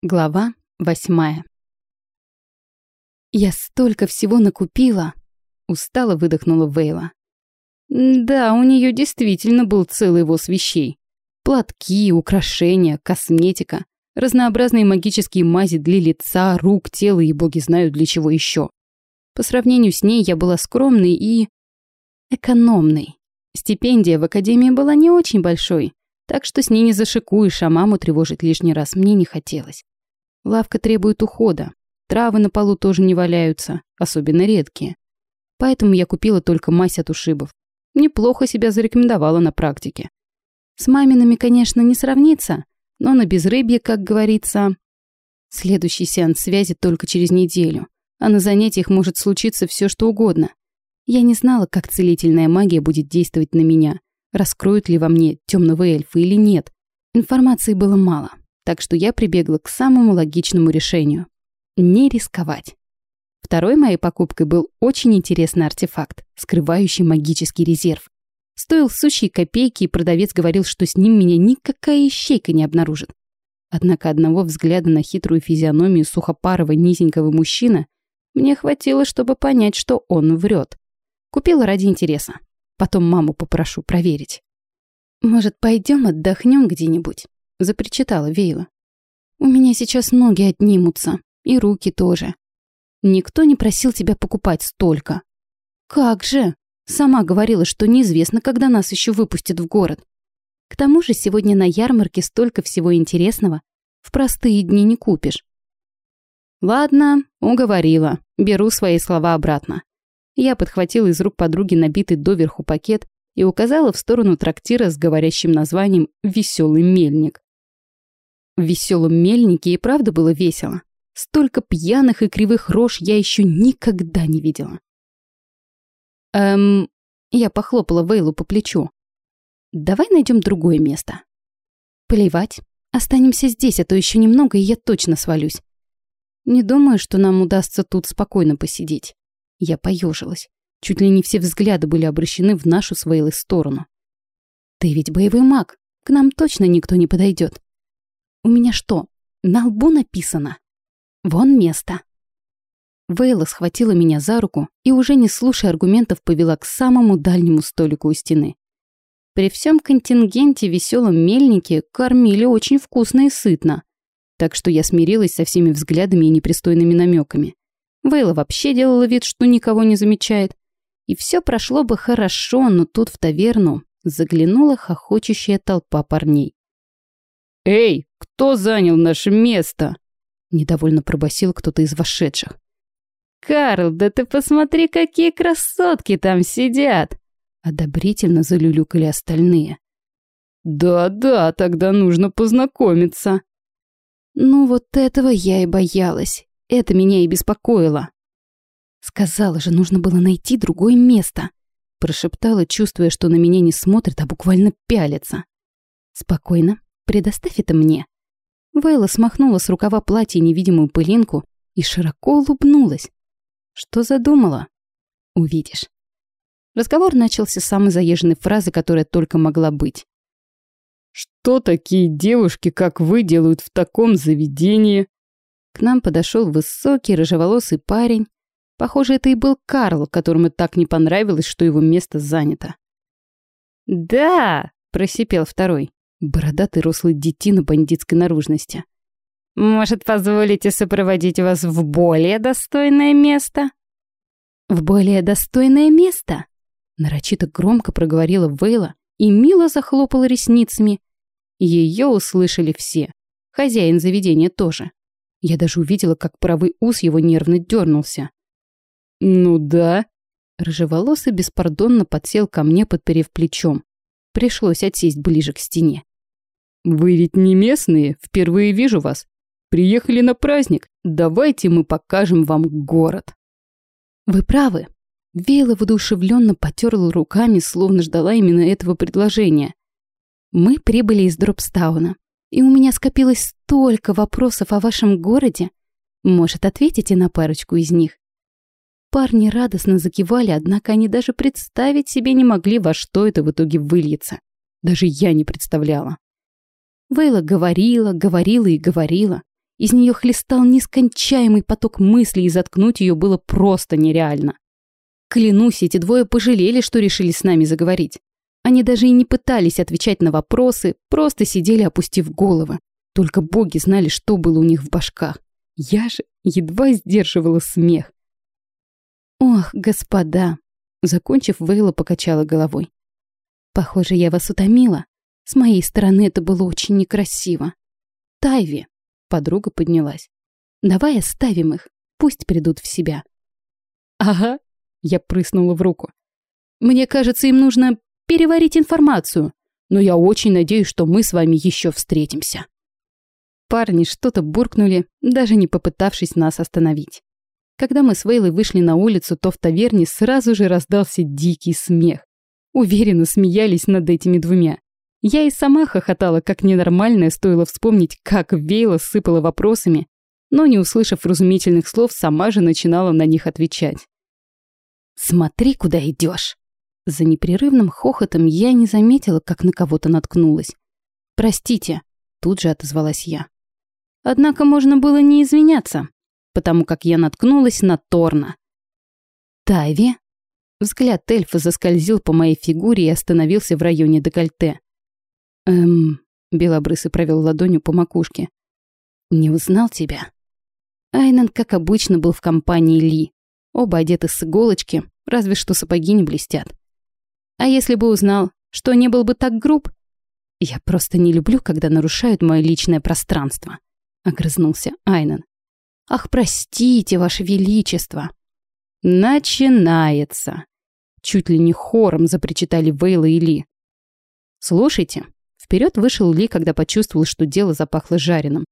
Глава восьмая. «Я столько всего накупила!» Устало выдохнула Вейла. Да, у нее действительно был целый воз вещей. Платки, украшения, косметика, разнообразные магические мази для лица, рук, тела и боги знают для чего еще. По сравнению с ней я была скромной и... экономной. Стипендия в академии была не очень большой, так что с ней не зашикуешь, а маму тревожить лишний раз мне не хотелось. Лавка требует ухода. Травы на полу тоже не валяются, особенно редкие. Поэтому я купила только мазь от ушибов. Неплохо себя зарекомендовала на практике. С мамиными, конечно, не сравнится, но на безрыбье, как говорится... Следующий сеанс связи только через неделю, а на занятиях может случиться все что угодно. Я не знала, как целительная магия будет действовать на меня, раскроют ли во мне темного эльфа или нет. Информации было мало, так что я прибегла к самому логичному решению – не рисковать. Второй моей покупкой был очень интересный артефакт, скрывающий магический резерв. Стоил сущие копейки, и продавец говорил, что с ним меня никакая ищейка не обнаружит. Однако одного взгляда на хитрую физиономию сухопарого низенького мужчины мне хватило, чтобы понять, что он врет. Купила ради интереса. Потом маму попрошу проверить. «Может, пойдем отдохнем где-нибудь?» — запричитала Вейла. «У меня сейчас ноги отнимутся, и руки тоже. Никто не просил тебя покупать столько». «Как же?» Сама говорила, что неизвестно, когда нас еще выпустят в город. К тому же сегодня на ярмарке столько всего интересного. В простые дни не купишь. Ладно, уговорила. Беру свои слова обратно. Я подхватила из рук подруги набитый доверху пакет и указала в сторону трактира с говорящим названием «Веселый мельник». В веселом мельнике и правда было весело. Столько пьяных и кривых рож я еще никогда не видела. Эм, я похлопала Вейлу по плечу. Давай найдем другое место. Плевать. Останемся здесь, а то еще немного, и я точно свалюсь. Не думаю, что нам удастся тут спокойно посидеть. Я поежилась. Чуть ли не все взгляды были обращены в нашу с Вейлой сторону. Ты ведь боевой маг. К нам точно никто не подойдет. У меня что, на лбу написано? Вон место. Вейла схватила меня за руку и, уже не слушая аргументов, повела к самому дальнему столику у стены. При всем контингенте веселом мельнике кормили очень вкусно и сытно, так что я смирилась со всеми взглядами и непристойными намеками. Вейла вообще делала вид, что никого не замечает. И все прошло бы хорошо, но тут в таверну заглянула хохочущая толпа парней. «Эй, кто занял наше место?» Недовольно пробасил кто-то из вошедших. «Карл, да ты посмотри, какие красотки там сидят!» Одобрительно залюлюкали остальные. «Да-да, тогда нужно познакомиться». Ну вот этого я и боялась. Это меня и беспокоило. Сказала же, нужно было найти другое место. Прошептала, чувствуя, что на меня не смотрит, а буквально пялится. Спокойно, Предоставь это мне». Вейла смахнула с рукава платья невидимую пылинку и широко улыбнулась. «Что задумала?» «Увидишь». Разговор начался с самой заезженной фразы, которая только могла быть. «Что такие девушки, как вы, делают в таком заведении?» К нам подошел высокий, рыжеволосый парень. Похоже, это и был Карл, которому так не понравилось, что его место занято. «Да!» – просипел второй. Бородатый рослый детина бандитской наружности. «Может, позволите сопроводить вас в более достойное место?» «В более достойное место?» Нарочито громко проговорила Вейла и мило захлопала ресницами. Ее услышали все. Хозяин заведения тоже. Я даже увидела, как правый ус его нервно дернулся. «Ну да». Рыжеволосый беспардонно подсел ко мне, подперев плечом. Пришлось отсесть ближе к стене. «Вы ведь не местные, впервые вижу вас. Приехали на праздник, давайте мы покажем вам город». «Вы правы». Вейла воодушевленно потерла руками, словно ждала именно этого предложения. «Мы прибыли из Дропстауна, и у меня скопилось столько вопросов о вашем городе. Может, ответите на парочку из них?» Парни радостно закивали, однако они даже представить себе не могли, во что это в итоге выльется. Даже я не представляла. Вейла говорила, говорила и говорила. Из нее хлестал нескончаемый поток мыслей, и заткнуть ее было просто нереально. Клянусь, эти двое пожалели, что решили с нами заговорить. Они даже и не пытались отвечать на вопросы, просто сидели, опустив головы. Только боги знали, что было у них в башках. Я же едва сдерживала смех. «Ох, господа!» Закончив, Вейла покачала головой. «Похоже, я вас утомила. С моей стороны это было очень некрасиво. Тайви!» Подруга поднялась. «Давай оставим их, пусть придут в себя». «Ага!» Я прыснула в руку. «Мне кажется, им нужно переварить информацию, но я очень надеюсь, что мы с вами еще встретимся». Парни что-то буркнули, даже не попытавшись нас остановить. Когда мы с Вейлой вышли на улицу, то в таверне сразу же раздался дикий смех. Уверенно смеялись над этими двумя. Я и сама хохотала, как ненормальная, стоило вспомнить, как Вейла сыпала вопросами, но, не услышав разумительных слов, сама же начинала на них отвечать. «Смотри, куда идешь!» За непрерывным хохотом я не заметила, как на кого-то наткнулась. «Простите», — тут же отозвалась я. Однако можно было не извиняться потому как я наткнулась на Торна. «Тайви?» Взгляд эльфа заскользил по моей фигуре и остановился в районе декольте. «Эм...» — Белобрысый провел ладонью по макушке. «Не узнал тебя?» Айнан, как обычно, был в компании Ли. Оба одеты с иголочки, разве что сапоги не блестят. А если бы узнал, что не был бы так груб? Я просто не люблю, когда нарушают мое личное пространство, огрызнулся Айнан. «Ах, простите, Ваше Величество!» «Начинается!» Чуть ли не хором запричитали Вейла и Ли. «Слушайте!» Вперед вышел Ли, когда почувствовал, что дело запахло жареным.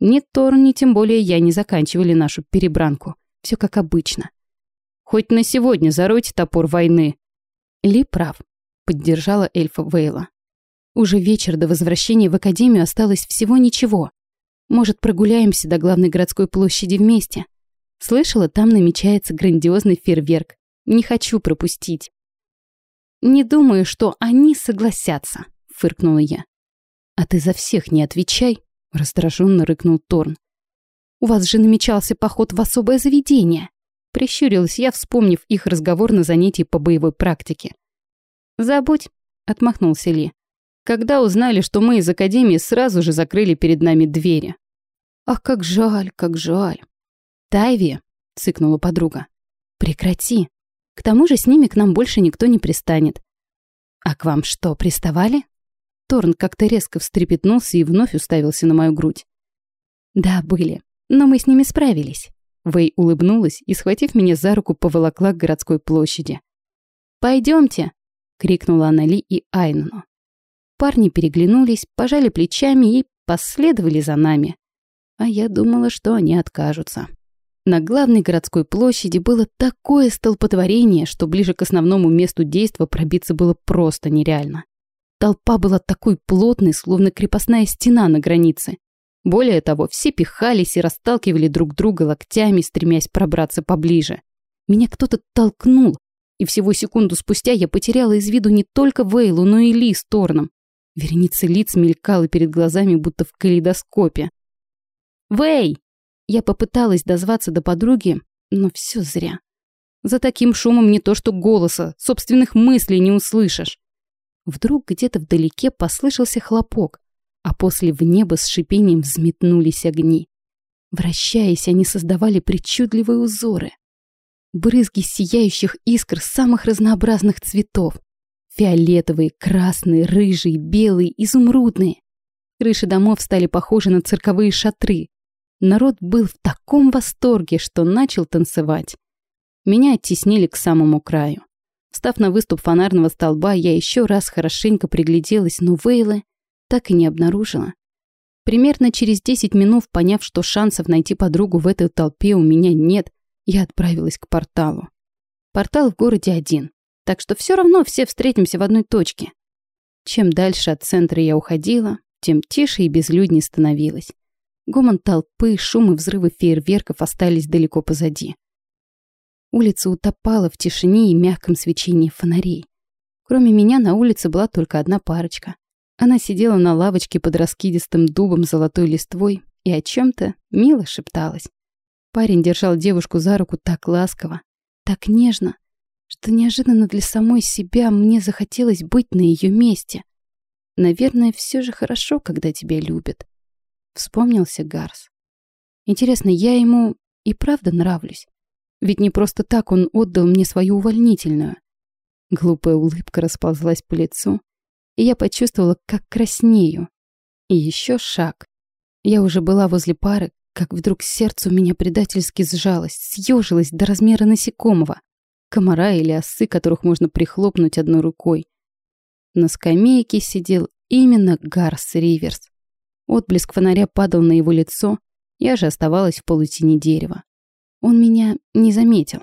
Ни Тор, ни тем более я не заканчивали нашу перебранку. Все как обычно. «Хоть на сегодня заройте топор войны!» Ли прав. Поддержала эльфа Вейла. Уже вечер до возвращения в Академию осталось всего ничего. Может, прогуляемся до главной городской площади вместе? Слышала, там намечается грандиозный фейерверк. Не хочу пропустить. Не думаю, что они согласятся, фыркнула я. А ты за всех не отвечай, раздраженно рыкнул Торн. У вас же намечался поход в особое заведение. Прищурилась я, вспомнив их разговор на занятии по боевой практике. «Забудь», — отмахнулся Ли. «Когда узнали, что мы из Академии, сразу же закрыли перед нами двери. Ах, как жаль, как жаль. Тайви, цыкнула подруга. Прекрати. К тому же с ними к нам больше никто не пристанет. А к вам что, приставали? Торн как-то резко встрепетнулся и вновь уставился на мою грудь. Да, были, но мы с ними справились. Вэй улыбнулась и, схватив меня за руку, поволокла к городской площади. Пойдемте, крикнула она Ли и Айнану. Парни переглянулись, пожали плечами и последовали за нами а я думала, что они откажутся. На главной городской площади было такое столпотворение, что ближе к основному месту действа пробиться было просто нереально. Толпа была такой плотной, словно крепостная стена на границе. Более того, все пихались и расталкивали друг друга локтями, стремясь пробраться поближе. Меня кто-то толкнул, и всего секунду спустя я потеряла из виду не только Вейлу, но и Ли с Торном. Вереница лиц мелькала перед глазами, будто в калейдоскопе. «Вэй!» Я попыталась дозваться до подруги, но все зря. За таким шумом не то что голоса, собственных мыслей не услышишь. Вдруг где-то вдалеке послышался хлопок, а после в небо с шипением взметнулись огни. Вращаясь, они создавали причудливые узоры. Брызги сияющих искр самых разнообразных цветов. Фиолетовые, красные, рыжие, белые, изумрудные. Крыши домов стали похожи на цирковые шатры, Народ был в таком восторге, что начал танцевать. Меня оттеснили к самому краю. Встав на выступ фонарного столба, я еще раз хорошенько пригляделась, но Вейлы так и не обнаружила. Примерно через 10 минут, поняв, что шансов найти подругу в этой толпе у меня нет, я отправилась к порталу. Портал в городе один, так что все равно все встретимся в одной точке. Чем дальше от центра я уходила, тем тише и безлюднее становилось. Гомон толпы, шум и взрывы фейерверков остались далеко позади. Улица утопала в тишине и мягком свечении фонарей. Кроме меня на улице была только одна парочка. Она сидела на лавочке под раскидистым дубом золотой листвой и о чем-то мило шепталась. Парень держал девушку за руку так ласково, так нежно, что неожиданно для самой себя мне захотелось быть на ее месте. Наверное, все же хорошо, когда тебя любят. Вспомнился Гарс. Интересно, я ему и правда нравлюсь? Ведь не просто так он отдал мне свою увольнительную. Глупая улыбка расползлась по лицу, и я почувствовала, как краснею. И еще шаг. Я уже была возле пары, как вдруг сердце у меня предательски сжалось, съежилось до размера насекомого, комара или осы, которых можно прихлопнуть одной рукой. На скамейке сидел именно Гарс Риверс. Отблеск фонаря падал на его лицо, я же оставалась в полутени дерева. Он меня не заметил.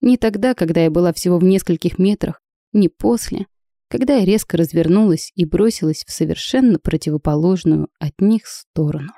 Не тогда, когда я была всего в нескольких метрах, не после, когда я резко развернулась и бросилась в совершенно противоположную от них сторону.